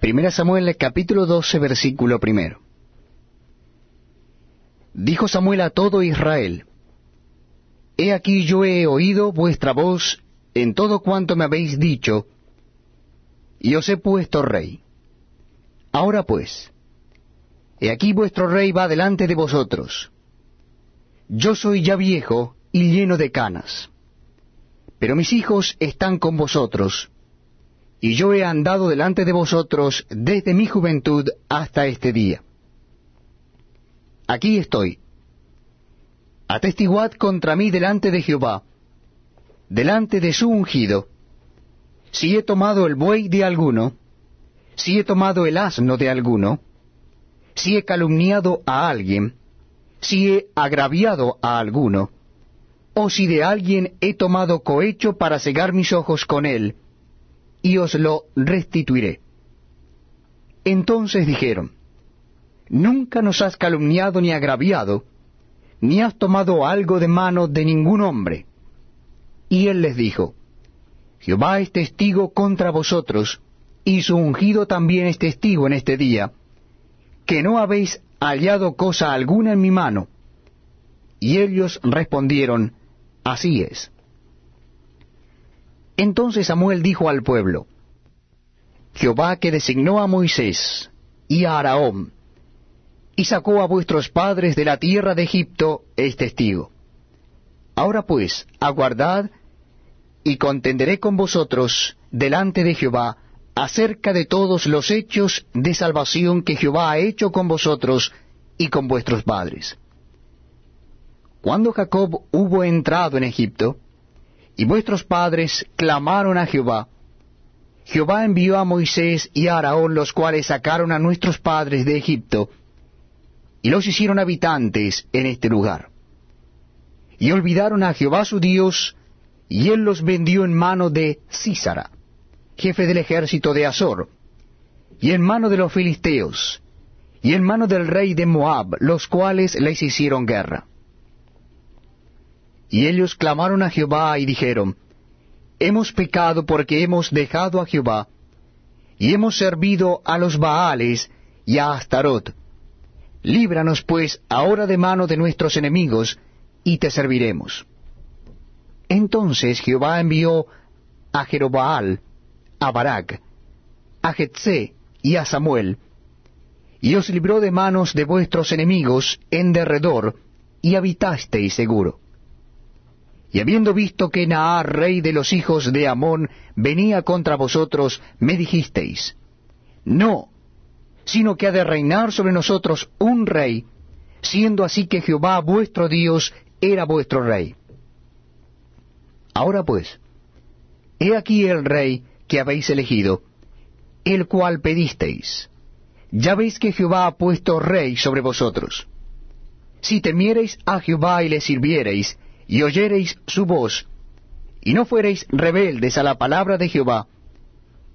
Primera Samuel capítulo 12 versículo primero. Dijo Samuel a todo Israel, He aquí yo he oído vuestra voz en todo cuanto me habéis dicho, y os he puesto rey. Ahora pues, he aquí vuestro rey va delante de vosotros. Yo soy ya viejo y lleno de canas, pero mis hijos están con vosotros, y yo he andado delante de vosotros desde mi juventud hasta este día. Aquí estoy. Atestiguad contra mí delante de Jehová, delante de su ungido, si he tomado el buey de alguno, si he tomado el asno de alguno, si he calumniado a alguien, si he agraviado a alguno, o si de alguien he tomado cohecho para cegar mis ojos con él, y os lo restituiré. Entonces dijeron, Nunca nos has calumniado ni agraviado, ni has tomado algo de mano de ningún hombre. Y él les dijo, Jehová es testigo contra vosotros, y su ungido también es testigo en este día, que no habéis hallado cosa alguna en mi mano. Y ellos respondieron, Así es. Entonces Samuel dijo al pueblo, Jehová que designó a Moisés y a Araón, y sacó a vuestros padres de la tierra de Egipto, es testigo. Ahora pues, aguardad, y contenderé con vosotros delante de Jehová acerca de todos los hechos de salvación que Jehová ha hecho con vosotros y con vuestros padres. Cuando Jacob hubo entrado en Egipto, y vuestros padres clamaron a Jehová, Jehová envió a Moisés y a Araón, los cuales sacaron a nuestros padres de Egipto, y los hicieron habitantes en este lugar. Y olvidaron a Jehová su Dios, y él los vendió en mano de Císara, jefe del ejército de Azor, y en mano de los filisteos, y en mano del rey de Moab, los cuales les hicieron guerra. Y ellos clamaron a Jehová y dijeron, Hemos pecado porque hemos dejado a Jehová, y hemos servido a los Baales y a Astarot. Líbranos pues ahora de mano de nuestros enemigos, y te serviremos. Entonces Jehová envió a Jerobaal, a Barak, a Jetse y a Samuel, y os libró de manos de vuestros enemigos en derredor, y habitasteis seguro. Y habiendo visto que Naar, rey de los hijos de Amón, venía contra vosotros, me dijisteis, No, sino que ha de reinar sobre nosotros un rey, siendo así que Jehová vuestro Dios era vuestro rey. Ahora pues, he aquí el rey que habéis elegido, el cual pedisteis. Ya veis que Jehová ha puesto rey sobre vosotros. Si temiereis a Jehová y le sirviereis, y oyereis su voz, y no fuereis rebeldes a la palabra de Jehová,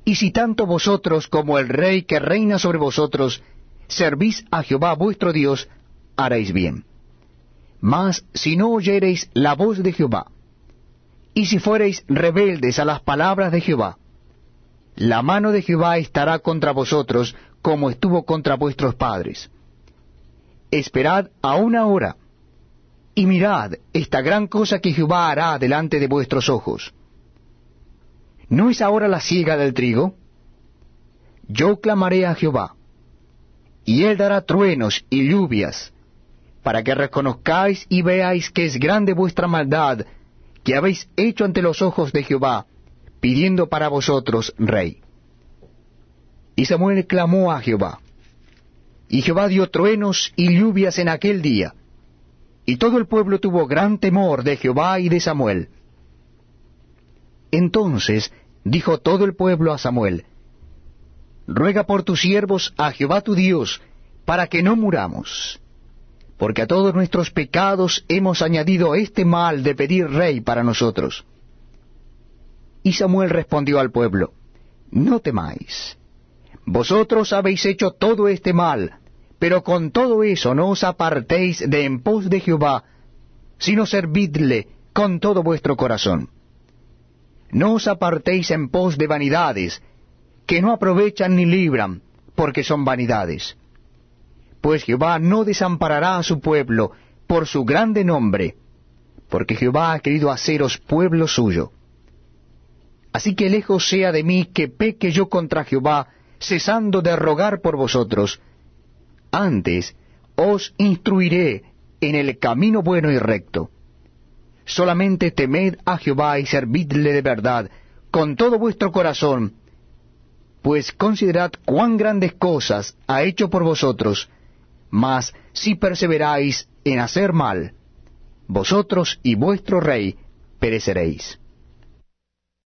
y si tanto vosotros como el rey que reina sobre vosotros servís a Jehová vuestro Dios, haréis bien. Mas si no oyereis la voz de Jehová, y si fuereis rebeldes a las palabras de Jehová, la mano de Jehová estará contra vosotros como estuvo contra vuestros padres. Esperad aún ahora, y mirad esta gran cosa que Jehová hará delante de vuestros ojos. ¿No es ahora la siega del trigo? Yo clamaré a Jehová, y él dará truenos y lluvias, para que reconozcáis y veáis que es grande vuestra maldad que habéis hecho ante los ojos de Jehová, pidiendo para vosotros rey. Y Samuel clamó a Jehová, y Jehová dio truenos y lluvias en aquel día, y todo el pueblo tuvo gran temor de Jehová y de Samuel. Entonces dijo todo el pueblo a Samuel, Ruega por tus siervos a Jehová tu Dios, para que no muramos, porque a todos nuestros pecados hemos añadido este mal de pedir rey para nosotros. Y Samuel respondió al pueblo, No temáis, vosotros habéis hecho todo este mal, pero con todo eso no os apartéis de en pos de Jehová, sino servidle con todo vuestro corazón. No os apartéis en pos de vanidades, que no aprovechan ni libran, porque son vanidades. Pues Jehová no desamparará a su pueblo por su grande nombre, porque Jehová ha querido haceros pueblo suyo. Así que lejos sea de mí que peque yo contra Jehová, cesando de rogar por vosotros. Antes os instruiré en el camino bueno y recto. Solamente temed a Jehová y servidle de verdad, con todo vuestro corazón, pues considerad cuán grandes cosas ha hecho por vosotros, mas si perseveráis en hacer mal, vosotros y vuestro rey pereceréis.